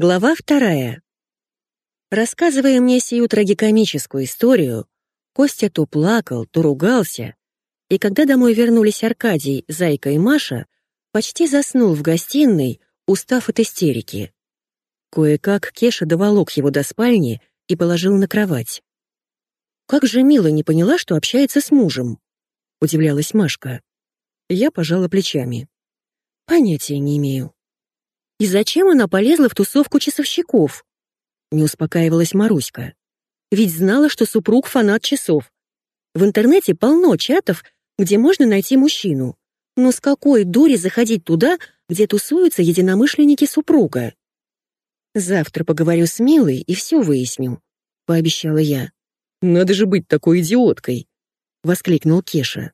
Глава вторая. Рассказывая мне сию трагикомическую историю, Костя то плакал, то ругался, и когда домой вернулись Аркадий, Зайка и Маша, почти заснул в гостиной, устав от истерики. Кое-как Кеша доволок его до спальни и положил на кровать. «Как же Мила не поняла, что общается с мужем?» — удивлялась Машка. Я пожала плечами. «Понятия не имею». «И зачем она полезла в тусовку часовщиков?» Не успокаивалась Маруська. «Ведь знала, что супруг фанат часов. В интернете полно чатов, где можно найти мужчину. Но с какой дури заходить туда, где тусуются единомышленники супруга?» «Завтра поговорю с Милой и все выясню», — пообещала я. «Надо же быть такой идиоткой!» — воскликнул Кеша.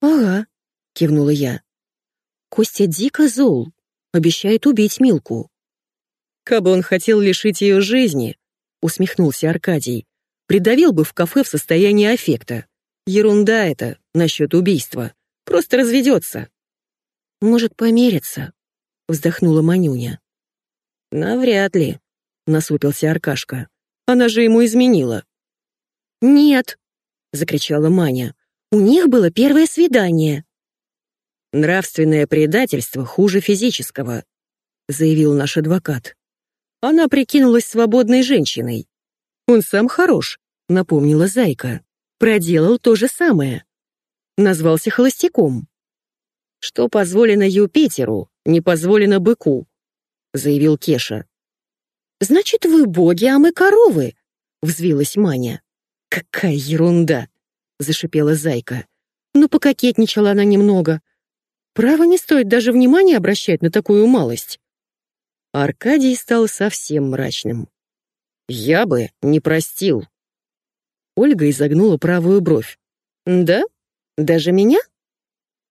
«Ага», — кивнула я. «Костя дико зол, обещает убить Милку». «Кабы он хотел лишить ее жизни», — усмехнулся Аркадий, «придавил бы в кафе в состоянии аффекта. Ерунда это насчет убийства. Просто разведется». «Может, помериться?» — вздохнула Манюня. «Навряд ли», — насупился Аркашка. «Она же ему изменила». «Нет!» — закричала Маня. «У них было первое свидание!» «Нравственное предательство хуже физического», — заявил наш адвокат. «Она прикинулась свободной женщиной. Он сам хорош», — напомнила Зайка. «Проделал то же самое. Назвался холостяком». «Что позволено Юпитеру, не позволено быку», — заявил Кеша. «Значит, вы боги, а мы коровы», — взвилась Маня. «Какая ерунда!» — зашипела Зайка. Но пококетничала она немного. Право не стоит даже внимания обращать на такую малость. Аркадий стал совсем мрачным. «Я бы не простил». Ольга изогнула правую бровь. «Да? Даже меня?»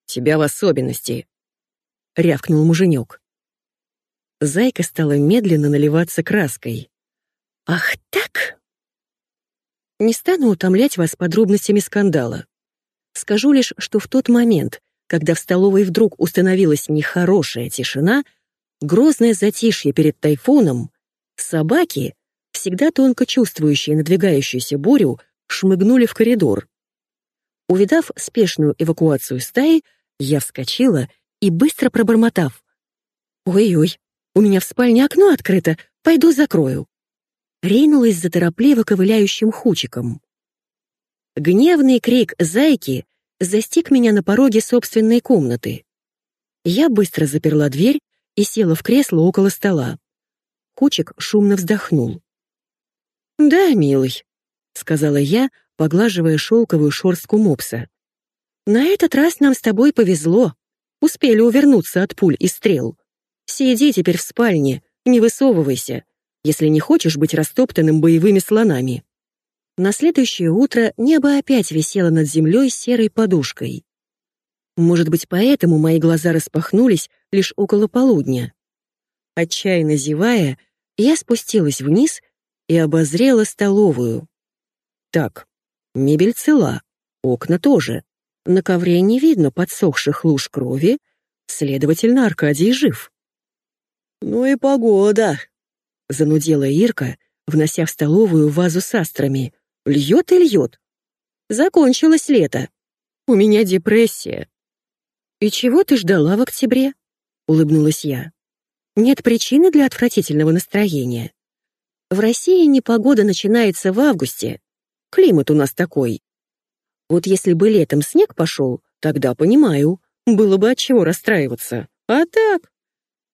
«Тебя в особенности», — рявкнул муженек. Зайка стала медленно наливаться краской. «Ах так!» Не стану утомлять вас подробностями скандала. Скажу лишь, что в тот момент, когда в столовой вдруг установилась нехорошая тишина, грозное затишье перед тайфуном, собаки, всегда тонко чувствующие надвигающуюся бурю, шмыгнули в коридор. Увидав спешную эвакуацию стаи, я вскочила и, быстро пробормотав, «Ой-ой, у меня в спальне окно открыто, пойду закрою», ринулась за торопливо ковыляющим хучиком. Гневный крик зайки застиг меня на пороге собственной комнаты. Я быстро заперла дверь и села в кресло около стола. Хучик шумно вздохнул. «Да, милый», — сказала я, поглаживая шелковую шорстку мопса. «На этот раз нам с тобой повезло. Успели увернуться от пуль и стрел. Сиди теперь в спальне, не высовывайся если не хочешь быть растоптанным боевыми слонами. На следующее утро небо опять висело над землей серой подушкой. Может быть, поэтому мои глаза распахнулись лишь около полудня. Отчаянно зевая, я спустилась вниз и обозрела столовую. Так, мебель цела, окна тоже. На ковре не видно подсохших луж крови, следовательно, Аркадий жив. «Ну и погода», Занудела Ирка, внося в столовую вазу с астрами. Льет и льет. Закончилось лето. У меня депрессия. И чего ты ждала в октябре? Улыбнулась я. Нет причины для отвратительного настроения. В России непогода начинается в августе. Климат у нас такой. Вот если бы летом снег пошел, тогда понимаю, было бы от чего расстраиваться. А так,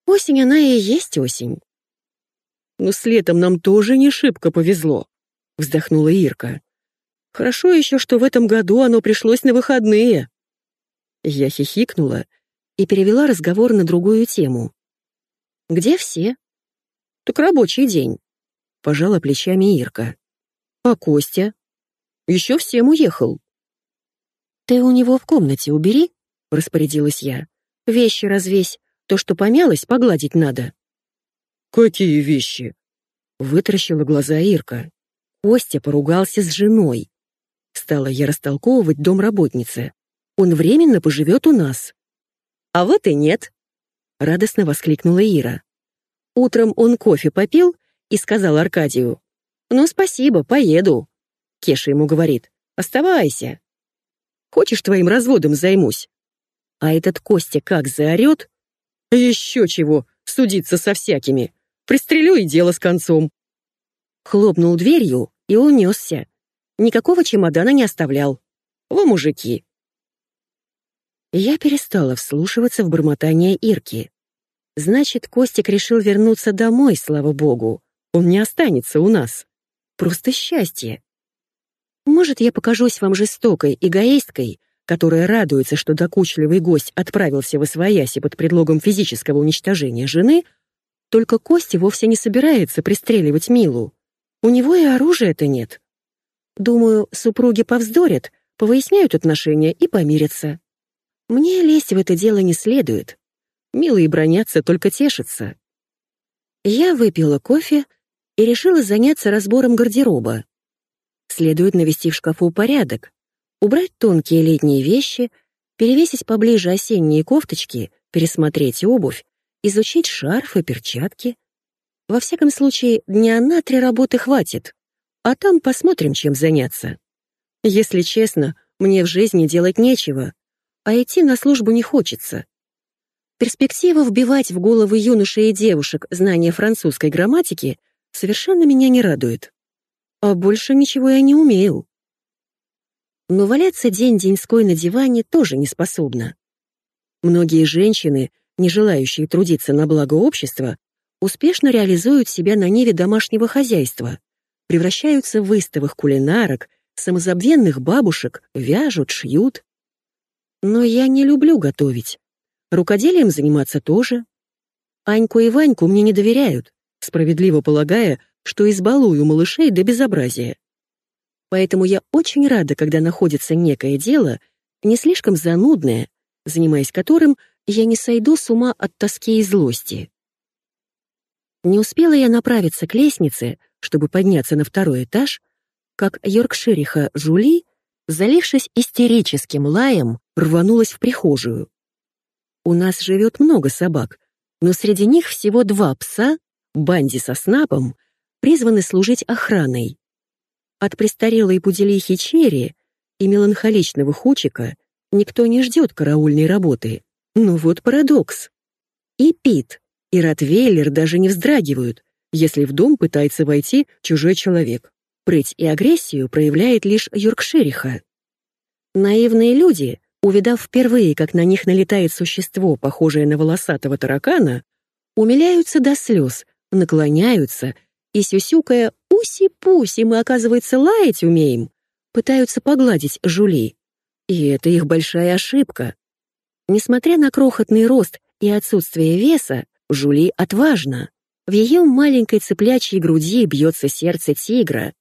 осень она и есть осень. «Но с летом нам тоже не шибко повезло», — вздохнула Ирка. «Хорошо еще, что в этом году оно пришлось на выходные». Я хихикнула и перевела разговор на другую тему. «Где все?» «Так рабочий день», — пожала плечами Ирка. «А Костя?» «Еще всем уехал». «Ты у него в комнате убери», — распорядилась я. «Вещи развесь, то, что помялось, погладить надо». «Какие вещи?» Вытаращила глаза Ирка. Костя поругался с женой. Стала я растолковывать домработнице. Он временно поживет у нас. А вот и нет. Радостно воскликнула Ира. Утром он кофе попил и сказал Аркадию, «Ну, спасибо, поеду». Кеша ему говорит, «Оставайся. Хочешь, твоим разводом займусь?» А этот Костя как заорет, «Еще чего, судиться со всякими. Пристрелю и дело с концом». Хлопнул дверью и унесся. Никакого чемодана не оставлял. Во мужики. Я перестала вслушиваться в бормотание Ирки. Значит, Костик решил вернуться домой, слава богу. Он не останется у нас. Просто счастье. Может, я покажусь вам жестокой эгоисткой, которая радуется, что докучливый гость отправился в Освояси под предлогом физического уничтожения жены, только Костя вовсе не собирается пристреливать Милу. У него и оружия-то нет. Думаю, супруги повздорят, повыясняют отношения и помирятся. Мне лезть в это дело не следует. Милые бронятся, только тешатся. Я выпила кофе и решила заняться разбором гардероба. Следует навести в шкафу порядок, убрать тонкие летние вещи, перевесить поближе осенние кофточки, пересмотреть обувь, изучить шарфы, перчатки. Во всяком случае, дня на три работы хватит, а там посмотрим, чем заняться. Если честно, мне в жизни делать нечего, а идти на службу не хочется. Перспектива вбивать в головы юношей и девушек знания французской грамматики совершенно меня не радует. А больше ничего я не умею. Но валяться день-деньской на диване тоже не способна. Многие женщины, не желающие трудиться на благо общества, успешно реализуют себя на ниве домашнего хозяйства, превращаются в выставых кулинарок, самозабвенных бабушек, вяжут, шьют. Но я не люблю готовить. Рукоделием заниматься тоже. Аньку и Ваньку мне не доверяют, справедливо полагая, что избалую малышей до безобразия. Поэтому я очень рада, когда находится некое дело, не слишком занудное, занимаясь которым я не сойду с ума от тоски и злости. Не успела я направиться к лестнице, чтобы подняться на второй этаж, как Йоркшириха Жули, залившись истерическим лаем, рванулась в прихожую. У нас живет много собак, но среди них всего два пса, Банди со Снапом, призваны служить охраной. От престарелой пуделихи Черри и меланхоличного Хучика никто не ждет караульной работы. Ну вот парадокс. И Пит, и Ротвейлер даже не вздрагивают, если в дом пытается войти чужой человек. Прыть и агрессию проявляет лишь Йоркшириха. Наивные люди увидав впервые, как на них налетает существо, похожее на волосатого таракана, умиляются до слез, наклоняются и, сюсюкая «Уси-пуси, мы, оказывается, лаять умеем», пытаются погладить жули. И это их большая ошибка. Несмотря на крохотный рост и отсутствие веса, жули отважна. В ее маленькой цыплячьей груди бьется сердце тигра.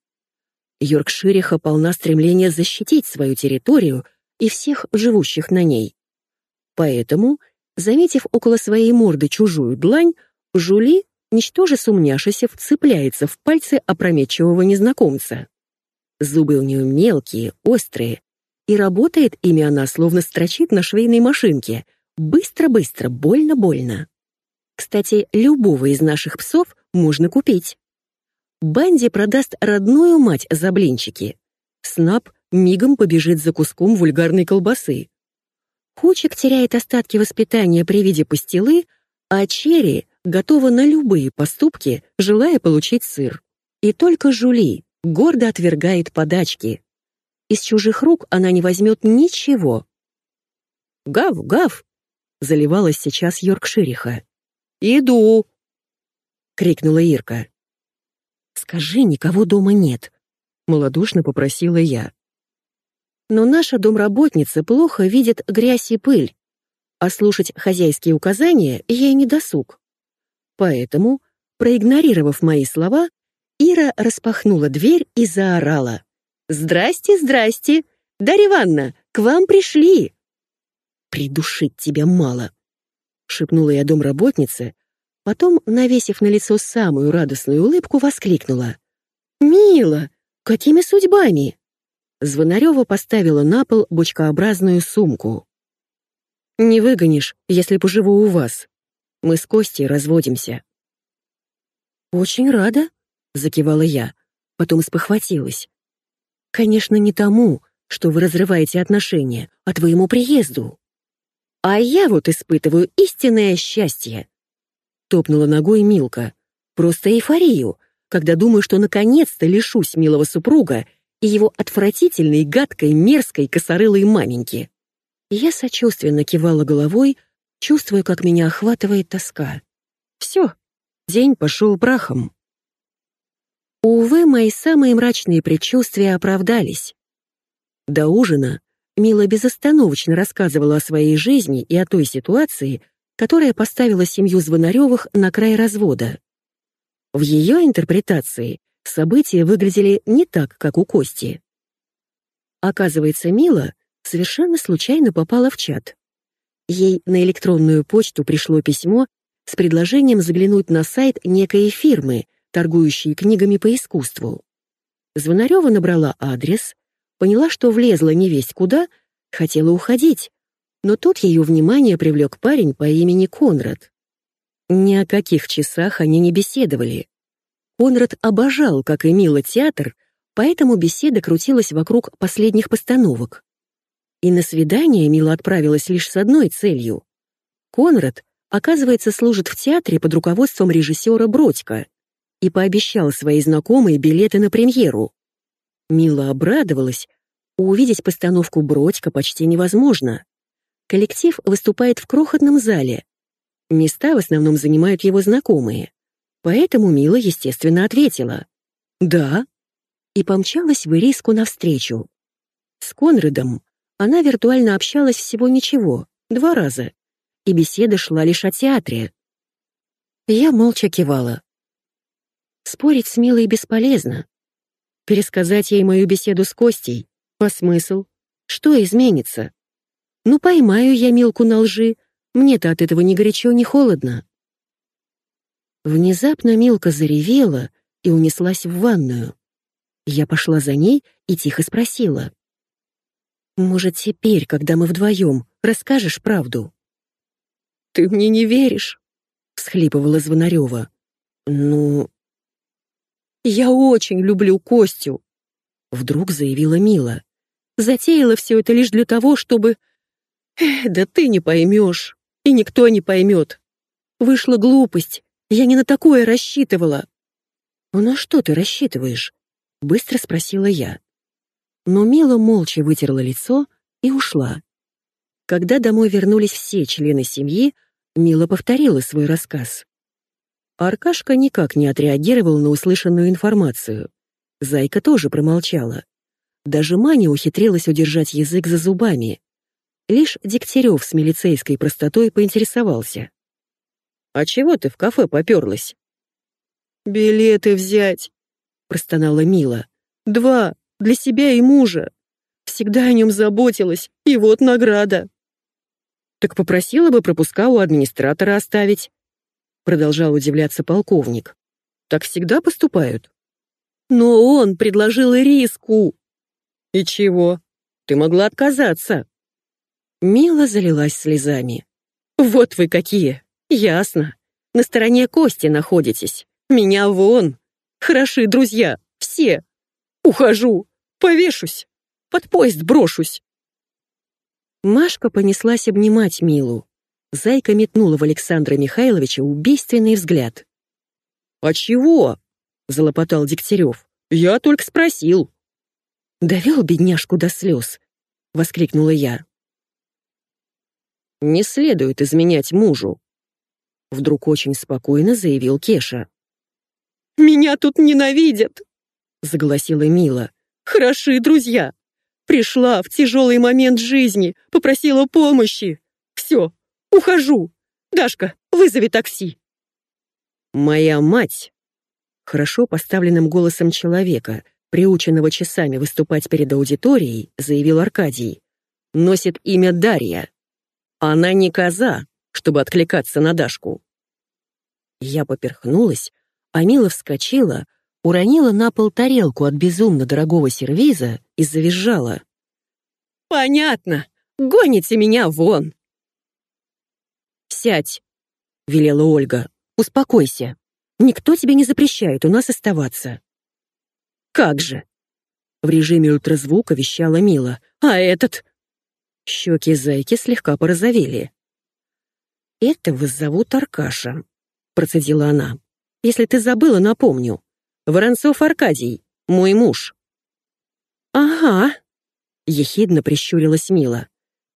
Йоркшириха полна стремления защитить свою территорию и всех живущих на ней. Поэтому, заметив около своей морды чужую длань, Жули, ничтоже сумняшися, вцепляется в пальцы опрометчивого незнакомца. Зубы у нее мелкие, острые, и работает ими она, словно строчит на швейной машинке. Быстро-быстро, больно-больно. Кстати, любого из наших псов можно купить. Банди продаст родную мать за блинчики. Снап мигом побежит за куском вульгарной колбасы. Хучик теряет остатки воспитания при виде пастилы, а Черри готова на любые поступки, желая получить сыр. И только Жули гордо отвергает подачки. Из чужих рук она не возьмет ничего. «Гав, гав!» — заливалась сейчас Йоркшириха. «Иду!» — крикнула Ирка. «Скажи, никого дома нет», — малодушно попросила я но наша домработница плохо видит грязь и пыль, а слушать хозяйские указания ей не досуг. Поэтому, проигнорировав мои слова, Ира распахнула дверь и заорала. «Здрасте, здрасте! Дарья Ивановна, к вам пришли!» «Придушить тебя мало!» — шепнула я домработнице, потом, навесив на лицо самую радостную улыбку, воскликнула. «Мила, какими судьбами?» Звонарева поставила на пол бочкообразную сумку. «Не выгонишь, если поживу у вас. Мы с Костей разводимся». «Очень рада», — закивала я, потом спохватилась. «Конечно, не тому, что вы разрываете отношения, а твоему приезду. А я вот испытываю истинное счастье», — топнула ногой Милка. «Просто эйфорию, когда думаю, что наконец-то лишусь милого супруга и его отвратительной, гадкой, мерзкой, косорылой маменьки». Я сочувственно кивала головой, чувствуя, как меня охватывает тоска. Все, день пошел прахом. Увы, мои самые мрачные предчувствия оправдались. До ужина Мила безостановочно рассказывала о своей жизни и о той ситуации, которая поставила семью Звонаревых на край развода. В ее интерпретации события выглядели не так, как у Кости. Оказывается, Мила совершенно случайно попала в чат. Ей на электронную почту пришло письмо с предложением заглянуть на сайт некой фирмы, торгующей книгами по искусству. Звонарева набрала адрес, поняла, что влезла не весть куда, хотела уходить, но тут ее внимание привлек парень по имени Конрад. Ни о каких часах они не беседовали. Конрад обожал, как и Мила, театр, поэтому беседа крутилась вокруг последних постановок. И на свидание Мила отправилась лишь с одной целью. Конрад, оказывается, служит в театре под руководством режиссера Бродько и пообещал своей знакомой билеты на премьеру. Мила обрадовалась. Увидеть постановку Бродько почти невозможно. Коллектив выступает в крохотном зале. Места в основном занимают его знакомые. Поэтому Мила, естественно, ответила «Да» и помчалась в Ириску навстречу. С Конрадом она виртуально общалась всего ничего, два раза, и беседа шла лишь о театре. Я молча кивала. Спорить с Милой бесполезно. Пересказать ей мою беседу с Костей — по смысл? Что изменится? Ну, поймаю я Милку на лжи, мне-то от этого ни горячо, ни холодно. Внезапно Милка заревела и унеслась в ванную. Я пошла за ней и тихо спросила. Может, теперь, когда мы вдвоем, расскажешь правду?» «Ты мне не веришь?» — всхлипывала Звонарева. «Ну...» «Я очень люблю Костю», — вдруг заявила Мила. «Затеяла все это лишь для того, чтобы...» Эх, «Да ты не поймешь, и никто не поймет. Вышла глупость, я не на такое рассчитывала». «Ну на что ты рассчитываешь?» — быстро спросила я но Мила молча вытерла лицо и ушла. Когда домой вернулись все члены семьи, Мила повторила свой рассказ. Аркашка никак не отреагировал на услышанную информацию. Зайка тоже промолчала. Даже Маня ухитрилась удержать язык за зубами. Лишь Дегтярев с милицейской простотой поинтересовался. «А чего ты в кафе поперлась?» «Билеты взять», — простонала Мила. «Два, для себя и мужа. Всегда о нем заботилась, и вот награда. Так попросила бы пропуска у администратора оставить. Продолжал удивляться полковник. Так всегда поступают. Но он предложил риску. И чего? Ты могла отказаться. Мила залилась слезами. Вот вы какие. Ясно. На стороне Кости находитесь. Меня вон. Хороши друзья. Все. Ухожу. Повешусь! Под поезд брошусь!» Машка понеслась обнимать Милу. Зайка метнула в Александра Михайловича убийственный взгляд. «А чего?» — залопотал Дегтярев. «Я только спросил». «Довел бедняжку до слез», — воскликнула я. «Не следует изменять мужу», — вдруг очень спокойно заявил Кеша. «Меня тут ненавидят», — загласила Мила. Хороши друзья. Пришла в тяжелый момент жизни, попросила помощи. Все, ухожу. Дашка, вызови такси. Моя мать, хорошо поставленным голосом человека, приученного часами выступать перед аудиторией, заявил Аркадий, носит имя Дарья. Она не коза, чтобы откликаться на Дашку. Я поперхнулась, а Мила вскочила, уронила на пол тарелку от безумно дорогого сервиза и завизжала. «Понятно! Гоните меня вон!» «Сядь!» — велела Ольга. «Успокойся. Никто тебе не запрещает у нас оставаться». «Как же?» В режиме ультразвука вещала Мила. «А этот?» Щеки зайки слегка порозовели. «Этого зовут Аркаша», — процедила она. «Если ты забыла, напомню. Воронцов Аркадий, мой муж». «Ага», — ехидно прищурилась Мила.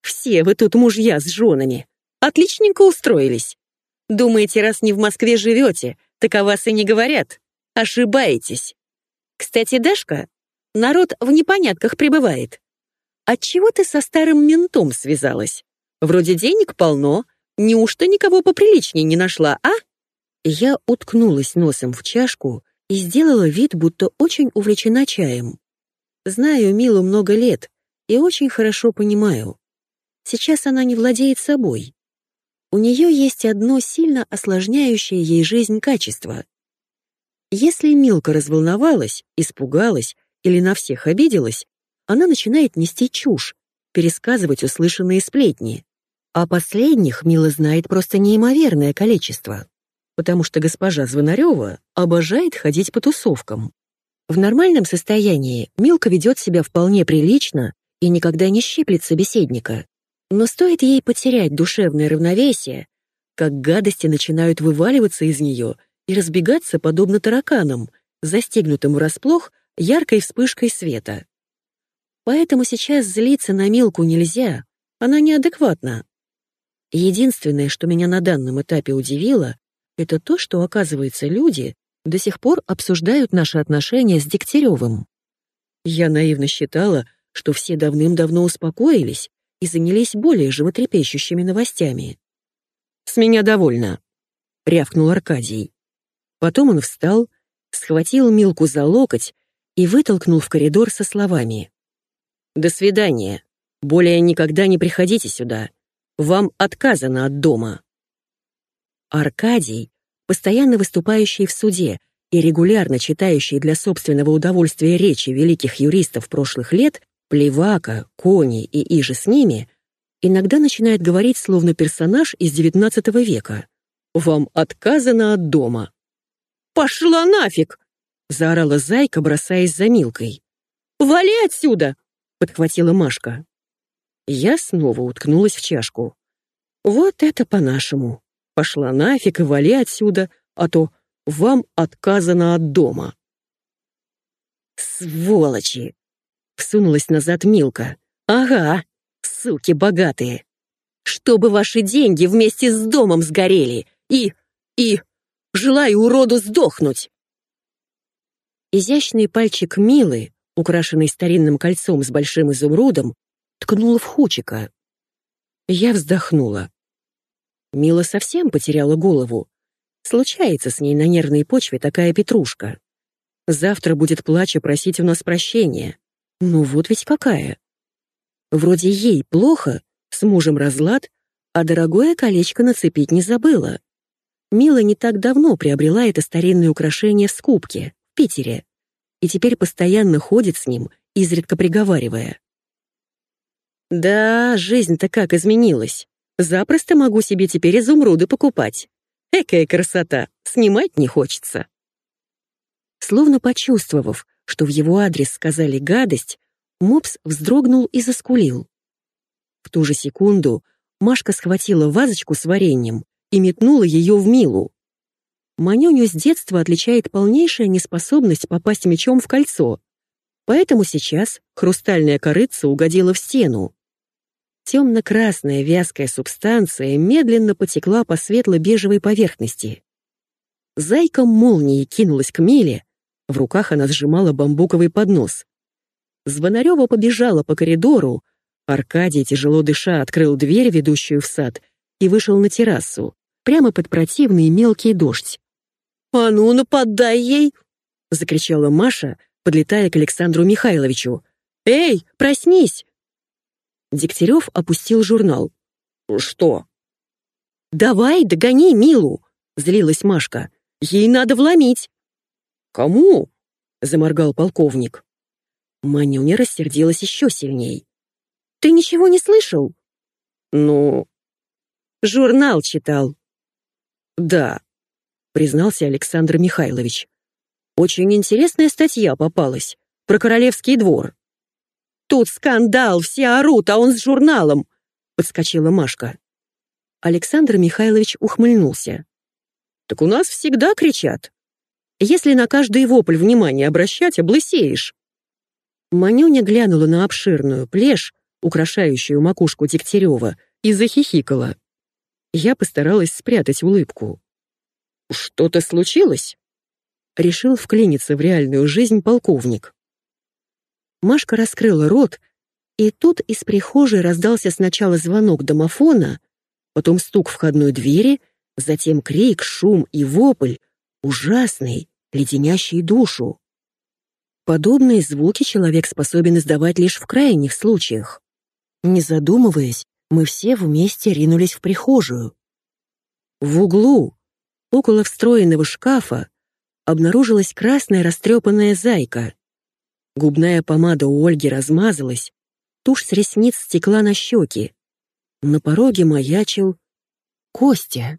«Все вы тут мужья с женами. Отличненько устроились. Думаете, раз не в Москве живете, так о вас и не говорят. Ошибаетесь. Кстати, Дашка, народ в непонятках пребывает. Отчего ты со старым ментом связалась? Вроде денег полно, неужто никого поприличнее не нашла, а? Я уткнулась носом в чашку и сделала вид, будто очень увлечена чаем. Знаю Милу много лет и очень хорошо понимаю. Сейчас она не владеет собой. У нее есть одно сильно осложняющее ей жизнь качество. Если Милка разволновалась, испугалась или на всех обиделась, она начинает нести чушь, пересказывать услышанные сплетни. А последних Мила знает просто неимоверное количество, потому что госпожа Звонарева обожает ходить по тусовкам. В нормальном состоянии Милка ведет себя вполне прилично и никогда не щиплет собеседника. Но стоит ей потерять душевное равновесие, как гадости начинают вываливаться из нее и разбегаться подобно тараканам, застегнутым врасплох яркой вспышкой света. Поэтому сейчас злиться на Милку нельзя, она неадекватна. Единственное, что меня на данном этапе удивило, это то, что, оказывается, люди до сих пор обсуждают наши отношения с Дегтяревым. Я наивно считала, что все давным-давно успокоились и занялись более животрепещущими новостями. «С меня довольно», — рявкнул Аркадий. Потом он встал, схватил Милку за локоть и вытолкнул в коридор со словами. «До свидания. Более никогда не приходите сюда. Вам отказано от дома». Аркадий, постоянно выступающий в суде и регулярно читающий для собственного удовольствия речи великих юристов прошлых лет, Плевака, Кони и Иже с ними, иногда начинает говорить словно персонаж из XIX века. «Вам отказано от дома». «Пошла нафиг!» — заорала Зайка, бросаясь за Милкой. «Вали отсюда!» — подхватила Машка. Я снова уткнулась в чашку. «Вот это по-нашему. Пошла нафиг и вали отсюда, а то вам отказано от дома». «Сволочи!» Всунулась назад Милка. «Ага, суки богатые. Чтобы ваши деньги вместе с домом сгорели. И... и... желаю уроду сдохнуть!» Изящный пальчик Милы, украшенный старинным кольцом с большим изумрудом, ткнул в Хучика. Я вздохнула. Мила совсем потеряла голову. Случается с ней на нервной почве такая петрушка. Завтра будет плача просить у нас прощения. Ну вот ведь какая. Вроде ей плохо, с мужем разлад, а дорогое колечко нацепить не забыла. Мила не так давно приобрела это старинное украшение в Скупке, в Питере, и теперь постоянно ходит с ним, изредка приговаривая. «Да, жизнь-то как изменилась. Запросто могу себе теперь изумруды покупать. Экая красота, снимать не хочется». Словно почувствовав, что в его адрес сказали гадость, Мопс вздрогнул и заскулил. В ту же секунду Машка схватила вазочку с вареньем и метнула ее в Милу. Манюню с детства отличает полнейшая неспособность попасть мечом в кольцо, поэтому сейчас хрустальная корыца угодила в стену. Темно-красная вязкая субстанция медленно потекла по светло-бежевой поверхности. Зайка молнией кинулась к Миле, в руках она сжимала бамбуковый поднос. Звонарева побежала по коридору, Аркадий, тяжело дыша, открыл дверь, ведущую в сад, и вышел на террасу, прямо под противный мелкий дождь. «А ну, нападай ей!» — закричала Маша, подлетая к Александру Михайловичу. «Эй, проснись!» Дегтярев опустил журнал. «Что?» «Давай, догони Милу!» — злилась Машка. «Ей надо вломить!» «Кому?» — заморгал полковник. Манюня рассердилась еще сильней. «Ты ничего не слышал?» «Ну...» «Журнал читал». «Да». признался Александр Михайлович. «Очень интересная статья попалась про королевский двор». «Тут скандал, все орут, а он с журналом!» — подскочила Машка. Александр Михайлович ухмыльнулся. «Так у нас всегда кричат. Если на каждый вопль внимание обращать, облысеешь». Манюня глянула на обширную плешь, украшающую макушку Дегтярева, и захихикала. Я постаралась спрятать улыбку. «Что-то случилось?» Решил вклиниться в реальную жизнь полковник. Машка раскрыла рот, и тут из прихожей раздался сначала звонок домофона, потом стук входной двери, затем крик, шум и вопль, ужасный, леденящий душу. Подобные звуки человек способен издавать лишь в крайних случаях. Не задумываясь, мы все вместе ринулись в прихожую. В углу, около встроенного шкафа, обнаружилась красная растрепанная зайка. Губная помада у Ольги размазалась, тушь с ресниц стекла на щеки. На пороге маячил Костя.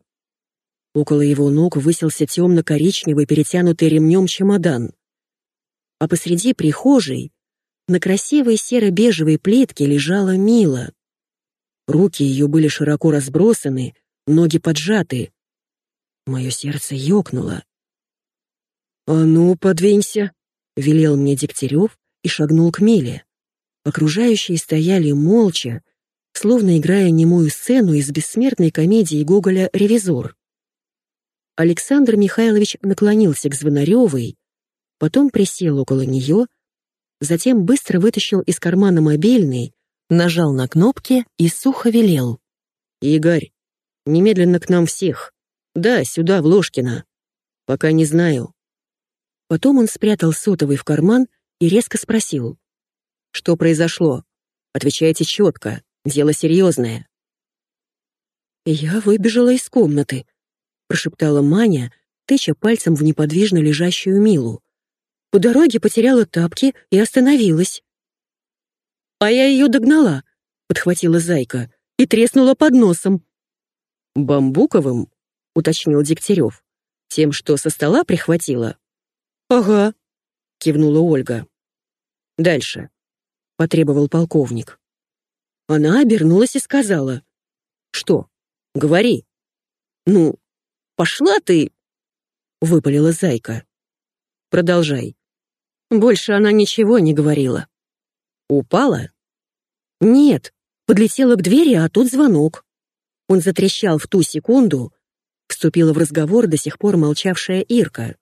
Около его ног высился темно-коричневый, перетянутый ремнем чемодан. А посреди прихожей на красивой серо-бежевой плитке лежала Мила. Руки ее были широко разбросаны, ноги поджаты. Мое сердце ёкнуло. «А ну, подвинься!» — велел мне Дегтярев и шагнул к Миле. Окружающие стояли молча, словно играя немую сцену из бессмертной комедии Гоголя «Ревизор». Александр Михайлович наклонился к Звонаревой, потом присел около нее, затем быстро вытащил из кармана мобильный, нажал на кнопки и сухо велел. «Игорь, немедленно к нам всех. Да, сюда, в Ложкино. Пока не знаю». Потом он спрятал сотовый в карман и резко спросил. «Что произошло? Отвечайте четко. Дело серьезное». «Я выбежала из комнаты», — прошептала Маня, тыча пальцем в неподвижно лежащую Милу. По дороге потеряла тапки и остановилась. «А я ее догнала», — подхватила Зайка, — «и треснула под носом». «Бамбуковым?» — уточнил Дегтярев. «Тем, что со стола прихватила?» «Ага», — кивнула Ольга. «Дальше», — потребовал полковник. Она обернулась и сказала. «Что? Говори». «Ну, пошла ты», — выпалила Зайка. «Продолжай». Больше она ничего не говорила. Упала? Нет, подлетела к двери, а тут звонок. Он затрещал в ту секунду, вступила в разговор до сих пор молчавшая Ирка,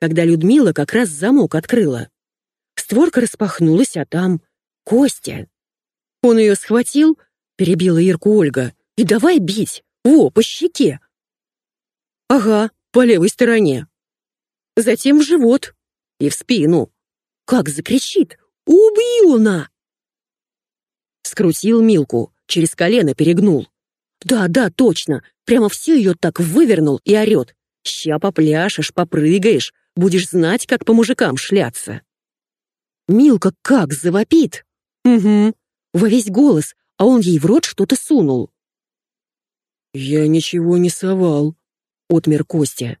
когда Людмила как раз замок открыла. Створка распахнулась, а там Костя. Он ее схватил, перебила Ирку Ольга, и давай бить, во, по щеке. Ага, по левой стороне. Затем в живот и в спину. Как закричит, Убью на!» Скрутил Милку, через колено перегнул. «Да, да, точно, прямо все ее так вывернул и орет. Ща попляшешь, попрыгаешь, будешь знать, как по мужикам шляться». Милка как завопит. Угу, во весь голос, а он ей в рот что-то сунул. «Я ничего не совал», — отмер Костя.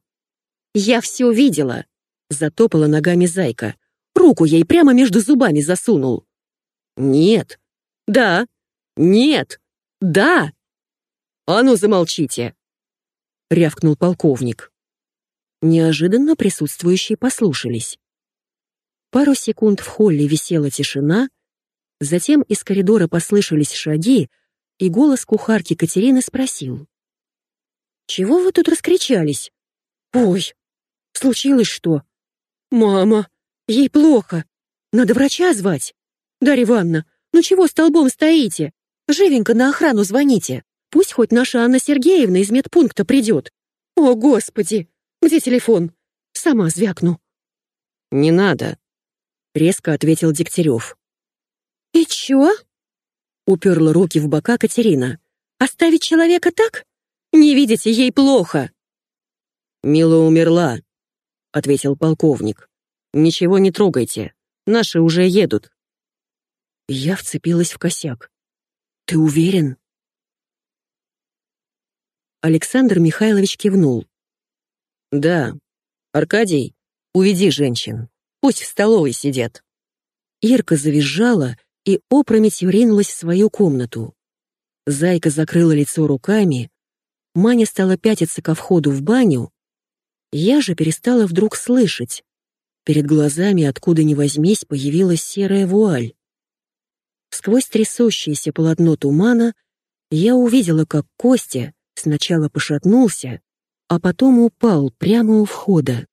«Я все видела», — затопала ногами зайка. Руку ей прямо между зубами засунул. «Нет! Да! Нет! Да!» «А ну, замолчите!» — рявкнул полковник. Неожиданно присутствующие послушались. Пару секунд в холле висела тишина, затем из коридора послышались шаги, и голос кухарки Катерины спросил. «Чего вы тут раскричались? Ой, случилось что? Мама, Ей плохо. Надо врача звать. Дарья Ивановна, ну чего столбом стоите? Живенько на охрану звоните. Пусть хоть наша Анна Сергеевна из медпункта придет. О, Господи! Где телефон? Сама звякну. Не надо, резко ответил Дегтярев. И чё? Уперла руки в бока Катерина. Оставить человека так? Не видите, ей плохо. Мила умерла, ответил полковник. Ничего не трогайте. Наши уже едут. Я вцепилась в косяк. Ты уверен? Александр Михайлович кивнул. Да. Аркадий, уведи женщин. Пусть в столовой сидят. Ирка завизжала и опрометью ринулась в свою комнату. Зайка закрыла лицо руками, Маня стала пятиться ко входу в баню, я же перестала вдруг слышать. Перед глазами, откуда ни возьмись, появилась серая вуаль. Сквозь трясущееся полотно тумана я увидела, как Костя сначала пошатнулся, а потом упал прямо у входа.